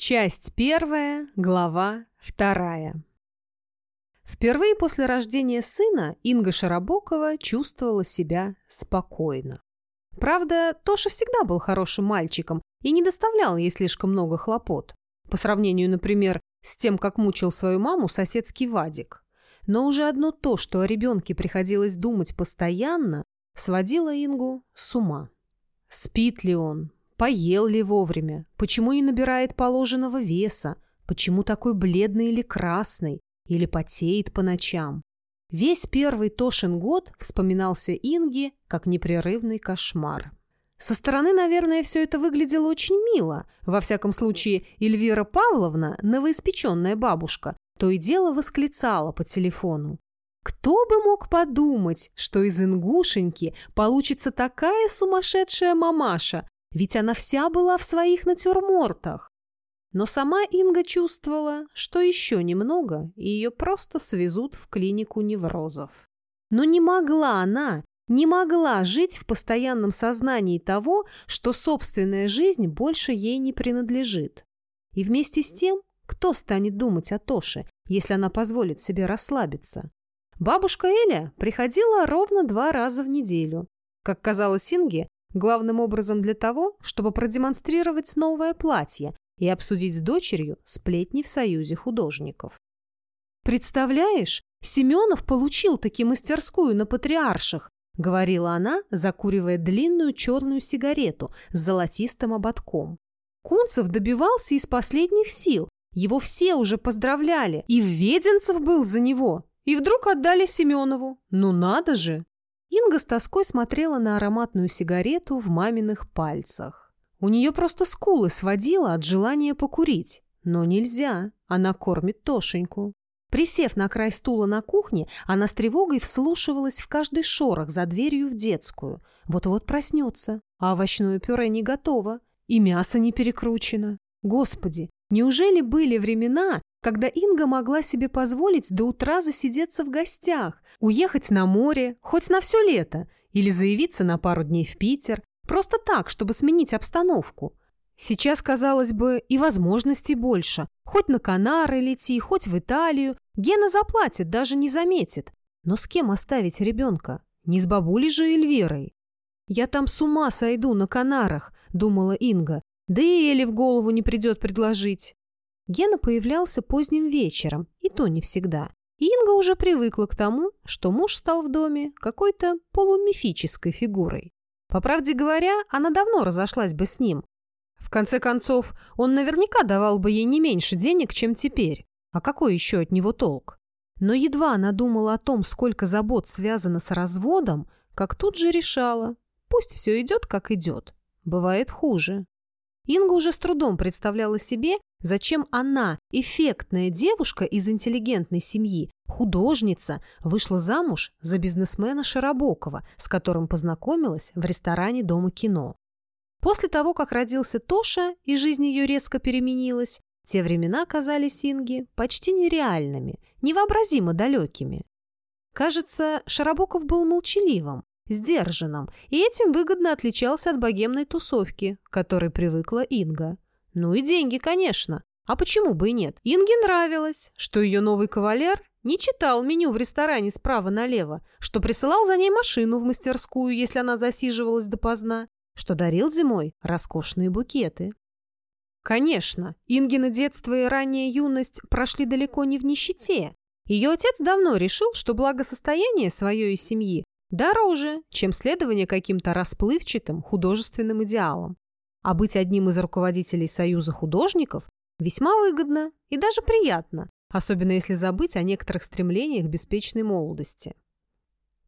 Часть первая, глава вторая. Впервые после рождения сына Инга Широбокова чувствовала себя спокойно. Правда, Тоша всегда был хорошим мальчиком и не доставлял ей слишком много хлопот. По сравнению, например, с тем, как мучил свою маму соседский Вадик. Но уже одно то, что о ребенке приходилось думать постоянно, сводило Ингу с ума. Спит ли он, Поел ли вовремя? Почему не набирает положенного веса? Почему такой бледный или красный? Или потеет по ночам? Весь первый Тошин год вспоминался Инге как непрерывный кошмар. Со стороны, наверное, все это выглядело очень мило. Во всяком случае, Эльвира Павловна, новоиспеченная бабушка, то и дело восклицала по телефону. Кто бы мог подумать, что из ингушеньки получится такая сумасшедшая мамаша, ведь она вся была в своих натюрмортах. Но сама Инга чувствовала, что еще немного, и ее просто свезут в клинику неврозов. Но не могла она, не могла жить в постоянном сознании того, что собственная жизнь больше ей не принадлежит. И вместе с тем, кто станет думать о Тоше, если она позволит себе расслабиться? Бабушка Эля приходила ровно два раза в неделю. Как казалось Инге, Главным образом для того, чтобы продемонстрировать новое платье и обсудить с дочерью сплетни в Союзе художников. «Представляешь, Семенов получил таки мастерскую на Патриарших», говорила она, закуривая длинную черную сигарету с золотистым ободком. Кунцев добивался из последних сил, его все уже поздравляли, и Веденцев был за него. И вдруг отдали Семенову. Ну надо же! Инга с тоской смотрела на ароматную сигарету в маминых пальцах. У нее просто скулы сводила от желания покурить. Но нельзя, она кормит Тошеньку. Присев на край стула на кухне, она с тревогой вслушивалась в каждый шорох за дверью в детскую. Вот-вот проснется, а овощное пюре не готово, и мясо не перекручено. Господи, неужели были времена, когда Инга могла себе позволить до утра засидеться в гостях, уехать на море, хоть на все лето, или заявиться на пару дней в Питер, просто так, чтобы сменить обстановку. Сейчас, казалось бы, и возможностей больше. Хоть на Канары лети, хоть в Италию. Гена заплатит, даже не заметит. Но с кем оставить ребенка? Не с бабулей же Эльвирой. «Я там с ума сойду на Канарах», — думала Инга. «Да и Эле в голову не придет предложить». Гена появлялся поздним вечером, и то не всегда. Инга уже привыкла к тому, что муж стал в доме какой-то полумифической фигурой. По правде говоря, она давно разошлась бы с ним. В конце концов, он наверняка давал бы ей не меньше денег, чем теперь. А какой еще от него толк? Но едва она думала о том, сколько забот связано с разводом, как тут же решала, пусть все идет, как идет. Бывает хуже. Инга уже с трудом представляла себе, зачем она, эффектная девушка из интеллигентной семьи, художница, вышла замуж за бизнесмена Широбокова, с которым познакомилась в ресторане Дома кино. После того, как родился Тоша и жизнь ее резко переменилась, те времена казались Инге почти нереальными, невообразимо далекими. Кажется, Широбоков был молчаливым, сдержанным, и этим выгодно отличался от богемной тусовки, к которой привыкла Инга. Ну и деньги, конечно. А почему бы и нет? Инге нравилось, что ее новый кавалер не читал меню в ресторане справа налево, что присылал за ней машину в мастерскую, если она засиживалась допоздна, что дарил зимой роскошные букеты. Конечно, Ингина детство и ранняя юность прошли далеко не в нищете. Ее отец давно решил, что благосостояние свое и семьи Дороже, чем следование каким-то расплывчатым художественным идеалам. А быть одним из руководителей Союза художников весьма выгодно и даже приятно, особенно если забыть о некоторых стремлениях беспечной молодости.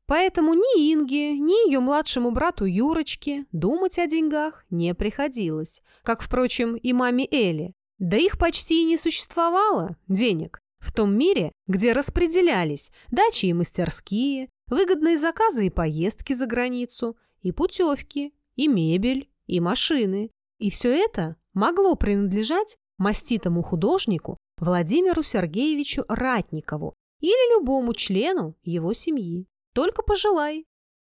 Поэтому ни Инге, ни ее младшему брату Юрочке думать о деньгах не приходилось, как, впрочем, и маме Элли. Да их почти и не существовало, денег, в том мире, где распределялись дачи и мастерские, Выгодные заказы и поездки за границу, и путевки, и мебель, и машины. И все это могло принадлежать маститому художнику Владимиру Сергеевичу Ратникову или любому члену его семьи. Только пожелай.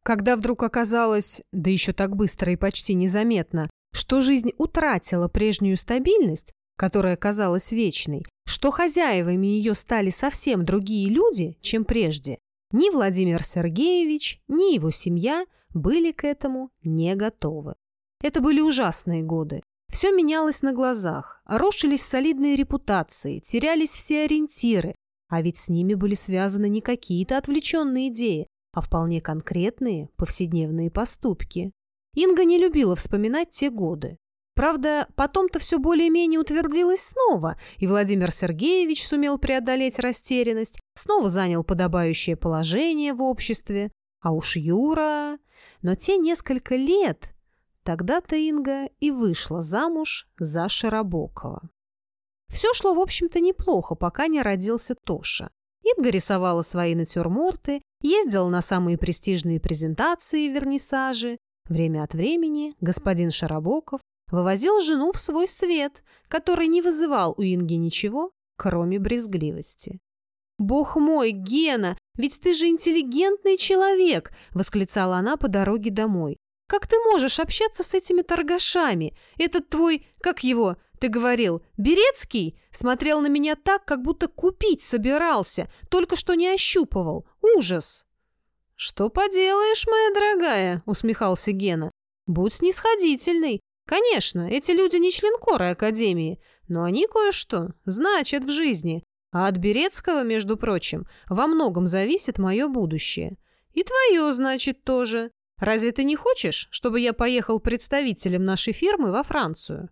Когда вдруг оказалось, да еще так быстро и почти незаметно, что жизнь утратила прежнюю стабильность, которая казалась вечной, что хозяевами ее стали совсем другие люди, чем прежде, ни Владимир Сергеевич, ни его семья были к этому не готовы. Это были ужасные годы. Все менялось на глазах, рушились солидные репутации, терялись все ориентиры, а ведь с ними были связаны не какие-то отвлеченные идеи, а вполне конкретные повседневные поступки. Инга не любила вспоминать те годы. Правда, потом-то все более-менее утвердилось снова, и Владимир Сергеевич сумел преодолеть растерянность, снова занял подобающее положение в обществе. А уж Юра... Но те несколько лет... Тогда-то Инга и вышла замуж за Широбокова. Все шло, в общем-то, неплохо, пока не родился Тоша. Инга рисовала свои натюрморты, ездила на самые престижные презентации и вернисажи. Время от времени господин Широбоков вывозил жену в свой свет, который не вызывал у Инги ничего, кроме брезгливости. «Бог мой, Гена, ведь ты же интеллигентный человек!» – восклицала она по дороге домой. «Как ты можешь общаться с этими торгашами? Этот твой, как его, ты говорил, Берецкий смотрел на меня так, как будто купить собирался, только что не ощупывал. Ужас!» «Что поделаешь, моя дорогая?» – усмехался Гена. «Будь снисходительный. Конечно, эти люди не членкоры Академии, но они кое-что значат в жизни. А от Берецкого, между прочим, во многом зависит мое будущее. И твое, значит, тоже. Разве ты не хочешь, чтобы я поехал представителем нашей фирмы во Францию?»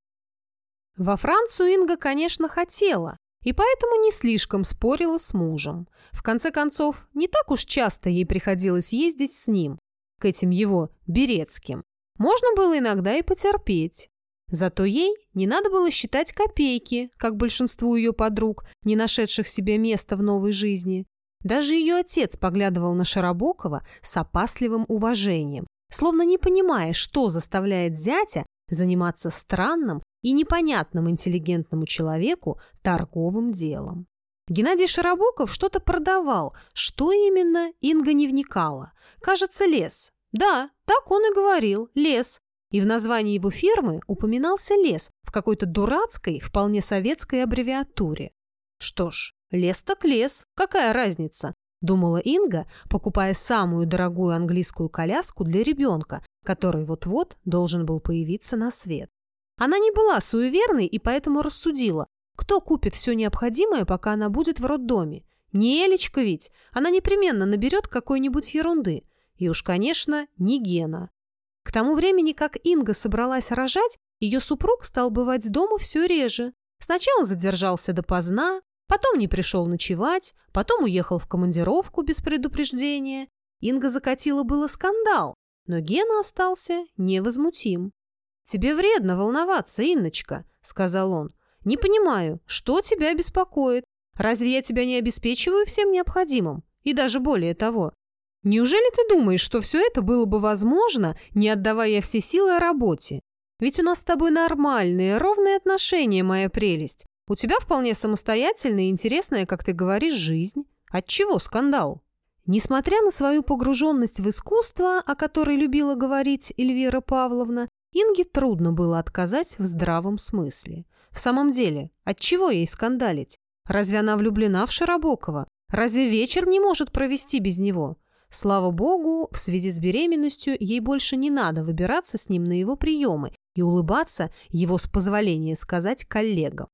Во Францию Инга, конечно, хотела, и поэтому не слишком спорила с мужем. В конце концов, не так уж часто ей приходилось ездить с ним, к этим его Берецким. Можно было иногда и потерпеть. Зато ей не надо было считать копейки, как большинству ее подруг, не нашедших себе места в новой жизни. Даже ее отец поглядывал на Широбокова с опасливым уважением, словно не понимая, что заставляет зятя заниматься странным и непонятным интеллигентному человеку торговым делом. Геннадий Широбоков что-то продавал. Что именно, Инга не вникала. Кажется, лес. Да, так он и говорил, лес. И в названии его фирмы упоминался лес в какой-то дурацкой, вполне советской аббревиатуре. Что ж, лес так лес, какая разница? Думала Инга, покупая самую дорогую английскую коляску для ребенка, который вот-вот должен был появиться на свет. Она не была суеверной и поэтому рассудила, кто купит все необходимое, пока она будет в роддоме. Не Элечка ведь, она непременно наберет какой-нибудь ерунды – и уж, конечно, не Гена. К тому времени, как Инга собралась рожать, ее супруг стал бывать дома все реже. Сначала задержался допоздна, потом не пришел ночевать, потом уехал в командировку без предупреждения. Инга закатила было скандал, но Гена остался невозмутим. «Тебе вредно волноваться, Инночка», — сказал он. «Не понимаю, что тебя беспокоит? Разве я тебя не обеспечиваю всем необходимым? И даже более того, Неужели ты думаешь, что все это было бы возможно, не отдавая все силы работе? Ведь у нас с тобой нормальные, ровные отношения, моя прелесть. У тебя вполне самостоятельная и интересная, как ты говоришь, жизнь. Отчего скандал? Несмотря на свою погруженность в искусство, о которой любила говорить Эльвира Павловна, Инге трудно было отказать в здравом смысле. В самом деле, отчего ей скандалить? Разве она влюблена в Широбокова? Разве вечер не может провести без него? Слава богу, в связи с беременностью ей больше не надо выбираться с ним на его приемы и улыбаться его, с позволения сказать, коллегам.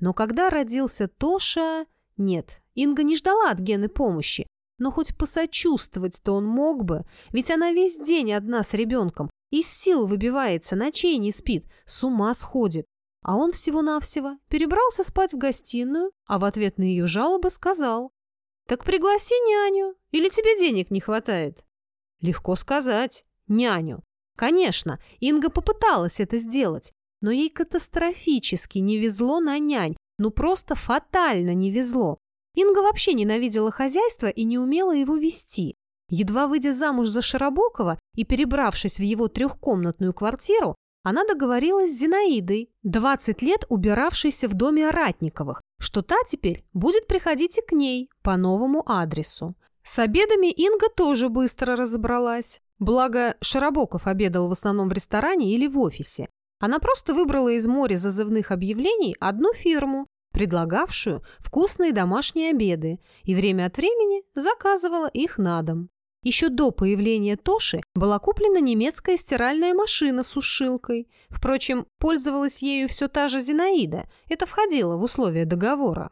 Но когда родился Тоша... Нет, Инга не ждала от Гены помощи, но хоть посочувствовать-то он мог бы, ведь она весь день одна с ребенком, из сил выбивается, ночей не спит, с ума сходит. А он всего-навсего перебрался спать в гостиную, а в ответ на ее жалобы сказал «Так пригласи няню, или тебе денег не хватает?» Легко сказать. Няню. Конечно, Инга попыталась это сделать, но ей катастрофически не везло на нянь, ну просто фатально не везло. Инга вообще ненавидела хозяйство и не умела его вести. Едва выйдя замуж за Широбокова и перебравшись в его трехкомнатную квартиру, она договорилась с Зинаидой, 20 лет убиравшейся в доме Ратниковых, что та теперь будет приходить и к ней по новому адресу. С обедами Инга тоже быстро разобралась. Благо, Широбоков обедал в основном в ресторане или в офисе. Она просто выбрала из моря зазывных объявлений одну фирму, предлагавшую вкусные домашние обеды, и время от времени заказывала их на дом. Еще до появления Тоши была куплена немецкая стиральная машина с сушилкой. Впрочем, пользовалась ею все та же Зинаида. Это входило в условия договора.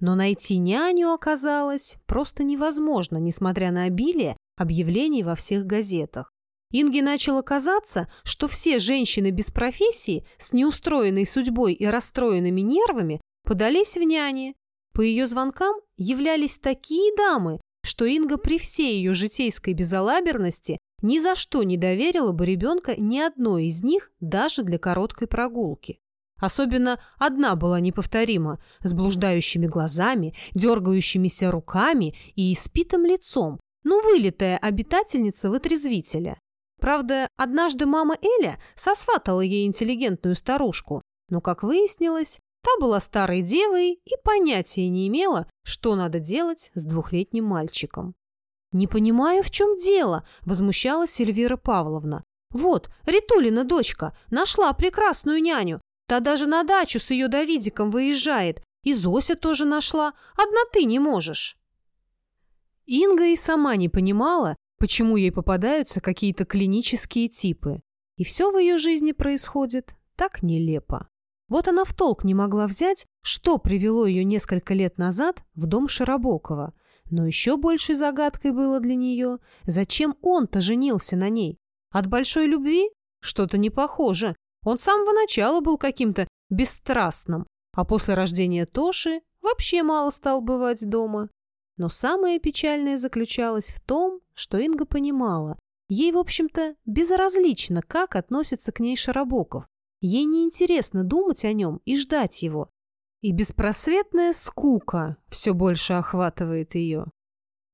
Но найти няню оказалось просто невозможно, несмотря на обилие объявлений во всех газетах. Инге начало казаться, что все женщины без профессии с неустроенной судьбой и расстроенными нервами подались в няне. По ее звонкам являлись такие дамы, что Инга при всей ее житейской безалаберности ни за что не доверила бы ребенка ни одной из них даже для короткой прогулки. Особенно одна была неповторима, с блуждающими глазами, дергающимися руками и испитым лицом, ну, вылитая обитательница вытрезвителя. Правда, однажды мама Эля сосватала ей интеллигентную старушку, но, как выяснилось, Та была старой девой и понятия не имела, что надо делать с двухлетним мальчиком. «Не понимаю, в чем дело», – возмущалась Эльвира Павловна. «Вот, Ритулина дочка, нашла прекрасную няню. Та даже на дачу с ее Давидиком выезжает. И Зося тоже нашла. Одна ты не можешь». Инга и сама не понимала, почему ей попадаются какие-то клинические типы. И все в ее жизни происходит так нелепо. Вот она в толк не могла взять, что привело ее несколько лет назад в дом Широбокова. Но еще большей загадкой было для нее, зачем он-то женился на ней. От большой любви? Что-то не похоже. Он с самого начала был каким-то бесстрастным, а после рождения Тоши вообще мало стал бывать дома. Но самое печальное заключалось в том, что Инга понимала, ей, в общем-то, безразлично, как относится к ней Широбоков. Ей неинтересно думать о нем и ждать его. И беспросветная скука все больше охватывает ее.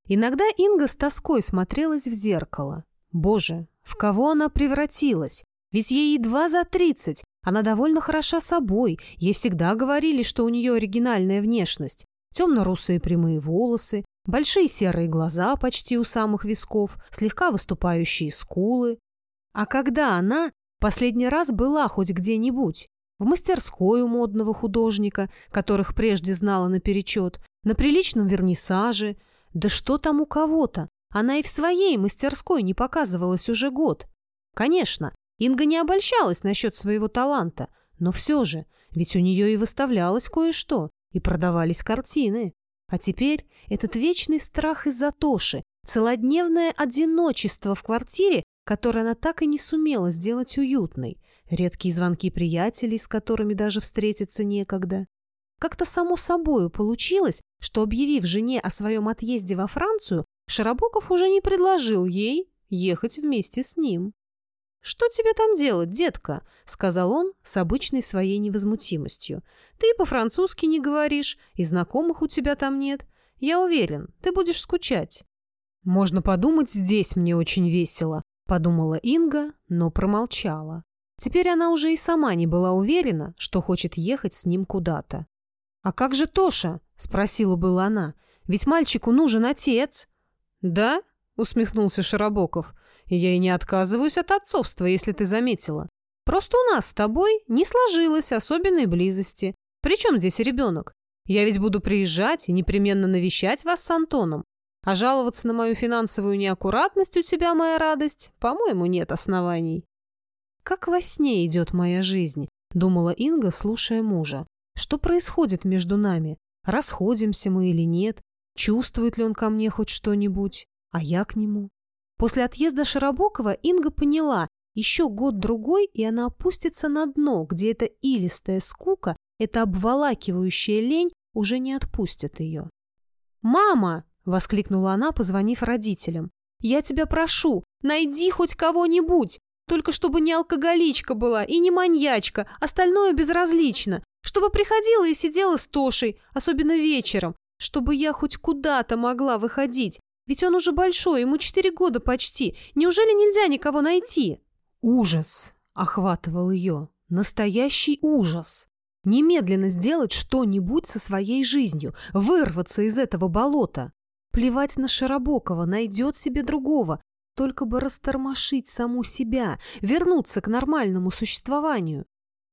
Иногда Инга с тоской смотрелась в зеркало. Боже, в кого она превратилась? Ведь ей едва за тридцать, она довольно хороша собой, ей всегда говорили, что у нее оригинальная внешность. Темно-русые прямые волосы, большие серые глаза почти у самых висков, слегка выступающие скулы. А когда она, Последний раз была хоть где-нибудь. В мастерской у модного художника, которых прежде знала наперечет, на приличном вернисаже. Да что там у кого-то? Она и в своей мастерской не показывалась уже год. Конечно, Инга не обольщалась насчет своего таланта, но все же, ведь у нее и выставлялось кое-что, и продавались картины. А теперь этот вечный страх из-за Тоши, целодневное одиночество в квартире которую она так и не сумела сделать уютной, редкие звонки приятелей, с которыми даже встретиться некогда. Как-то само собою получилось, что, объявив жене о своем отъезде во Францию, Широбоков уже не предложил ей ехать вместе с ним. «Что тебе там делать, детка?» — сказал он с обычной своей невозмутимостью. «Ты по-французски не говоришь, и знакомых у тебя там нет. Я уверен, ты будешь скучать». «Можно подумать, здесь мне очень весело», подумала Инга, но промолчала. Теперь она уже и сама не была уверена, что хочет ехать с ним куда-то. «А как же Тоша?» – спросила была она. «Ведь мальчику нужен отец». «Да?» – усмехнулся Широбоков. «Я и не отказываюсь от отцовства, если ты заметила. Просто у нас с тобой не сложилось особенной близости. Причем здесь ребенок? Я ведь буду приезжать и непременно навещать вас с Антоном. А жаловаться на мою финансовую неаккуратность у тебя, моя радость, по-моему, нет оснований. Как во сне идет моя жизнь, думала Инга, слушая мужа. Что происходит между нами? Расходимся мы или нет? Чувствует ли он ко мне хоть что-нибудь? А я к нему? После отъезда Широбокова Инга поняла, еще год-другой, и она опустится на дно, где эта илистая скука, эта обволакивающая лень уже не отпустит ее. «Мама!» Воскликнула она, позвонив родителям. «Я тебя прошу, найди хоть кого-нибудь, только чтобы не алкоголичка была и не маньячка, остальное безразлично, чтобы приходила и сидела с Тошей, особенно вечером, чтобы я хоть куда-то могла выходить, ведь он уже большой, ему четыре года почти, неужели нельзя никого найти?» Ужас охватывал ее, настоящий ужас. Немедленно сделать что-нибудь со своей жизнью, вырваться из этого болота. Плевать на Широбокова, найдет себе другого. только бы растормошить саму себя, вернуться к нормальному существованию.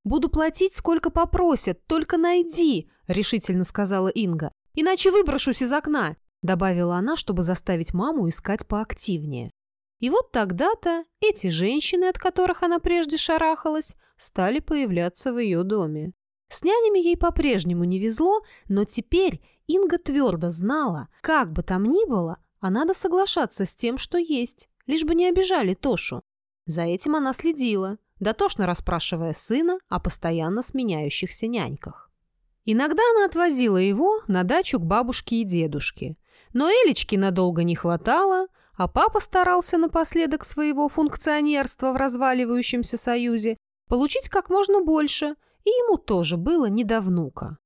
«Буду платить, сколько попросят, только найди», — решительно сказала Инга. «Иначе выброшусь из окна», — добавила она, чтобы заставить маму искать поактивнее. И вот тогда-то эти женщины, от которых она прежде шарахалась, стали появляться в ее доме. С нянями ей по-прежнему не везло, но теперь Инга твердо знала, как бы там ни было, а надо соглашаться с тем, что есть, лишь бы не обижали Тошу. За этим она следила, дотошно расспрашивая сына о постоянно сменяющихся няньках. Иногда она отвозила его на дачу к бабушке и дедушке, но Элечки надолго не хватало, а папа старался напоследок своего функционерства в разваливающемся союзе получить как можно больше, и ему тоже было не до внука.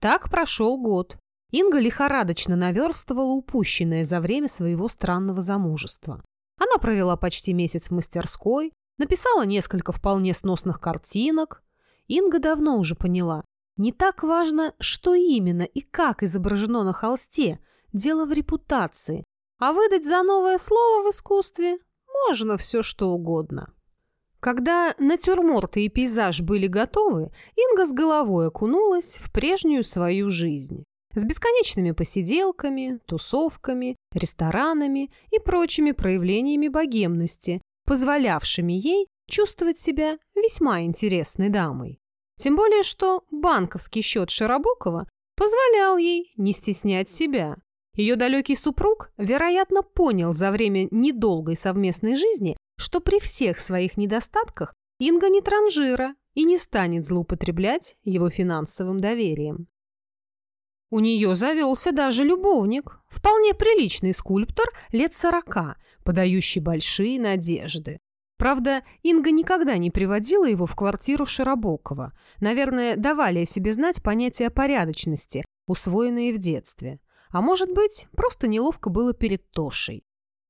Так прошел год. Инга лихорадочно наверстывала упущенное за время своего странного замужества. Она провела почти месяц в мастерской, написала несколько вполне сносных картинок. Инга давно уже поняла, не так важно, что именно и как изображено на холсте, дело в репутации, а выдать за новое слово в искусстве можно все что угодно. Когда натюрморты и пейзаж были готовы, Инга с головой окунулась в прежнюю свою жизнь. С бесконечными посиделками, тусовками, ресторанами и прочими проявлениями богемности, позволявшими ей чувствовать себя весьма интересной дамой. Тем более, что банковский счет Широбокова позволял ей не стеснять себя. Ее далекий супруг, вероятно, понял за время недолгой совместной жизни, что при всех своих недостатках Инга не транжира и не станет злоупотреблять его финансовым доверием. У нее завелся даже любовник, вполне приличный скульптор лет сорока, подающий большие надежды. Правда, Инга никогда не приводила его в квартиру Широбокова. Наверное, давали о себе знать понятие порядочности, усвоенные в детстве. А может быть, просто неловко было перед Тошей.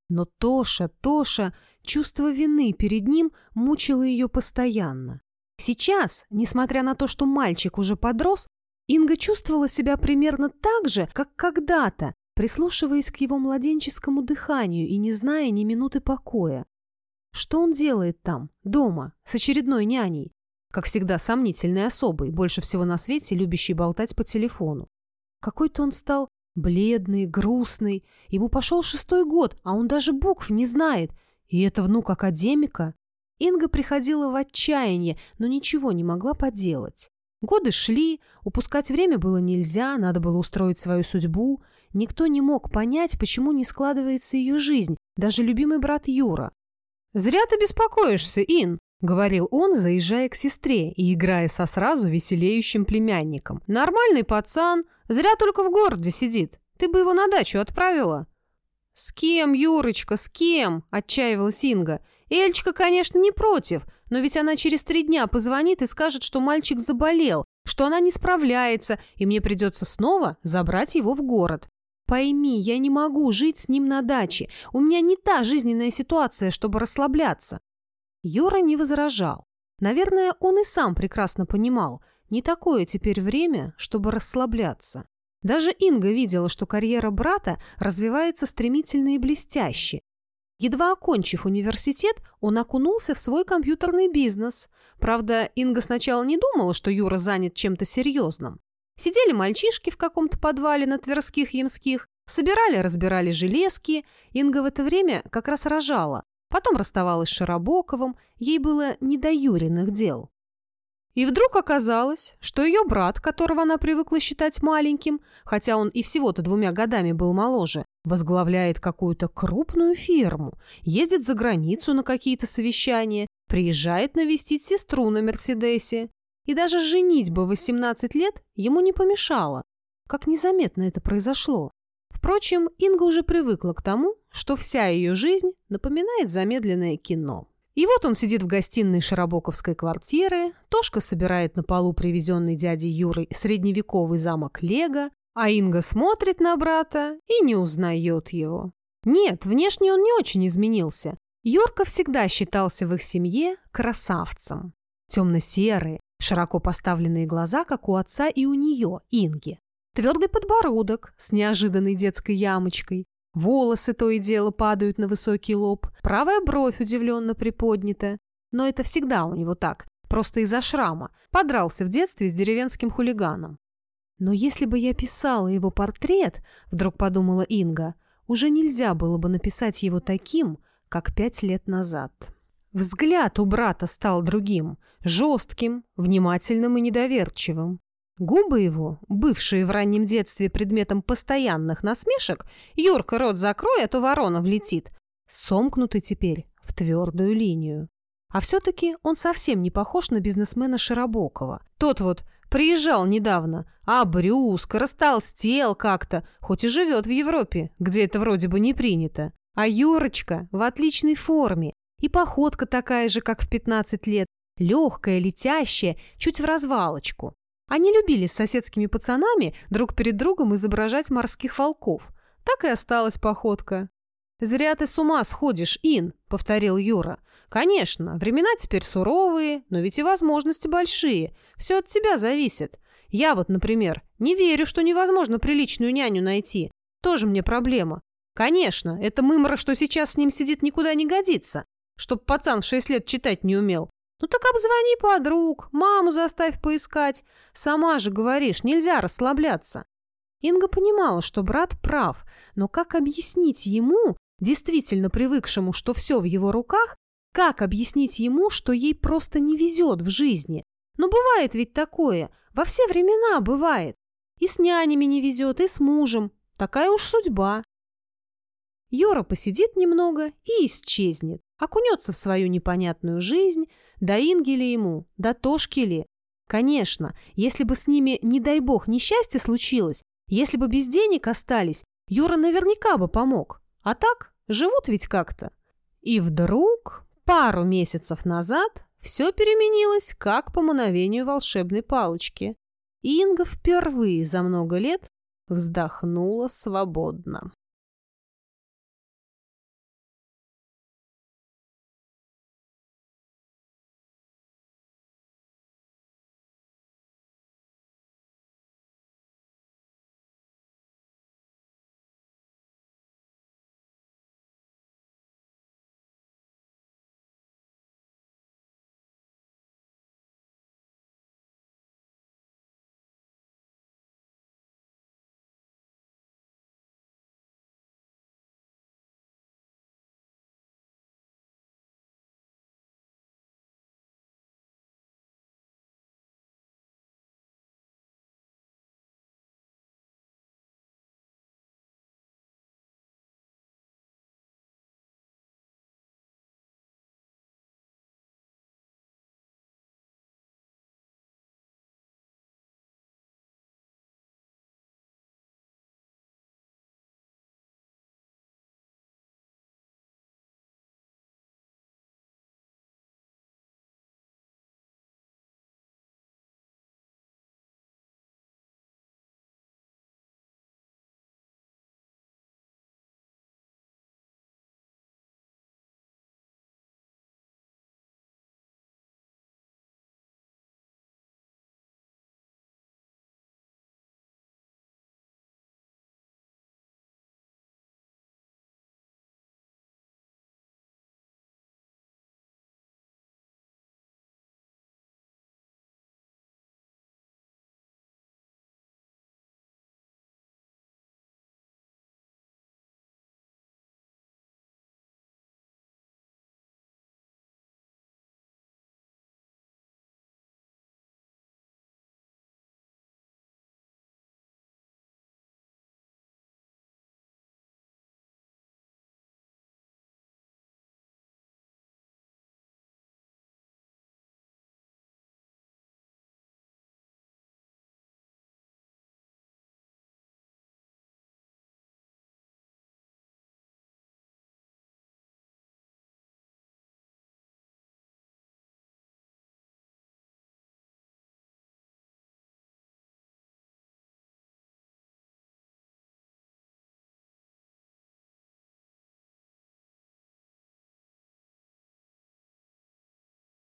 Но Тоша, Тоша, чувство вины перед ним мучило ее постоянно. Сейчас, несмотря на то, что мальчик уже подрос, Инга чувствовала себя примерно так же, как когда-то, прислушиваясь к его младенческому дыханию и не зная ни минуты покоя. Что он делает там, дома, с очередной няней? Как всегда, сомнительной особой, больше всего на свете любящей болтать по телефону. Какой-то он стал Бледный, грустный. Ему пошел шестой год, а он даже букв не знает. И это внук академика. Инга приходила в отчаяние, но ничего не могла поделать. Годы шли, упускать время было нельзя, надо было устроить свою судьбу. Никто не мог понять, почему не складывается ее жизнь, даже любимый брат Юра. «Зря ты беспокоишься, Ин», — говорил он, заезжая к сестре и играя со сразу веселеющим племянником. «Нормальный пацан, Зря только в городе сидит. Ты бы его на дачу отправила». «С кем, Юрочка, с кем?» – отчаивалась Инга. «Эльчка, конечно, не против, но ведь она через три дня позвонит и скажет, что мальчик заболел, что она не справляется, и мне придется снова забрать его в город. Пойми, я не могу жить с ним на даче. У меня не та жизненная ситуация, чтобы расслабляться». Юра не возражал. Наверное, он и сам прекрасно понимал. Не такое теперь время, чтобы расслабляться. Даже Инга видела, что карьера брата развивается стремительно и блестяще. Едва окончив университет, он окунулся в свой компьютерный бизнес. Правда, Инга сначала не думала, что Юра занят чем-то серьезным. Сидели мальчишки в каком-то подвале на Тверских Ямских, собирали-разбирали железки. Инга в это время как раз рожала. Потом расставалась с Широбоковым, ей было не до Юриных дел. И вдруг оказалось, что ее брат, которого она привыкла считать маленьким, хотя он и всего-то двумя годами был моложе, возглавляет какую-то крупную фирму, ездит за границу на какие-то совещания, приезжает навестить сестру на Мерседесе. И даже женить бы 18 лет ему не помешало. Как незаметно это произошло. Впрочем, Инга уже привыкла к тому, что вся ее жизнь напоминает замедленное кино. И вот он сидит в гостиной Широбоковской квартиры, Тошка собирает на полу привезенный дядей Юрой средневековый замок Лего, а Инга смотрит на брата и не узнает его. Нет, внешне он не очень изменился. Йорка всегда считался в их семье красавцем. Темно-серые, широко поставленные глаза, как у отца и у нее, Инги. Твердый подбородок с неожиданной детской ямочкой, Волосы то и дело падают на высокий лоб, правая бровь удивленно приподнята. Но это всегда у него так, просто из-за шрама. Подрался в детстве с деревенским хулиганом. Но если бы я писала его портрет, вдруг подумала Инга, уже нельзя было бы написать его таким, как пять лет назад. Взгляд у брата стал другим, жестким, внимательным и недоверчивым. Губы его, бывшие в раннем детстве предметом постоянных насмешек, «Юрка, рот закрой, а то ворона влетит», сомкнуты теперь в твердую линию. А все-таки он совсем не похож на бизнесмена Широбокова. Тот вот приезжал недавно, а брюско, растолстел как-то, хоть и живет в Европе, где это вроде бы не принято. А Юрочка в отличной форме, и походка такая же, как в 15 лет, легкая, летящая, чуть в развалочку. Они любили с соседскими пацанами друг перед другом изображать морских волков. Так и осталась походка. «Зря ты с ума сходишь, Ин», — повторил Юра. «Конечно, времена теперь суровые, но ведь и возможности большие. Все от тебя зависит. Я вот, например, не верю, что невозможно приличную няню найти. Тоже мне проблема. Конечно, эта мымра, что сейчас с ним сидит, никуда не годится. Чтоб пацан в шесть лет читать не умел. «Ну так обзвони подруг, маму заставь поискать. Сама же говоришь, нельзя расслабляться». Инга понимала, что брат прав, но как объяснить ему, действительно привыкшему, что все в его руках, как объяснить ему, что ей просто не везет в жизни? Но бывает ведь такое, во все времена бывает. И с нянями не везет, и с мужем. Такая уж судьба. Йора посидит немного и исчезнет, окунется в свою непонятную жизнь, да Инги ли ему, да Тошки ли? Конечно, если бы с ними, не дай бог, несчастье случилось, если бы без денег остались, Юра наверняка бы помог. А так, живут ведь как-то. И вдруг, пару месяцев назад, все переменилось, как по мановению волшебной палочки. Инга впервые за много лет вздохнула свободно.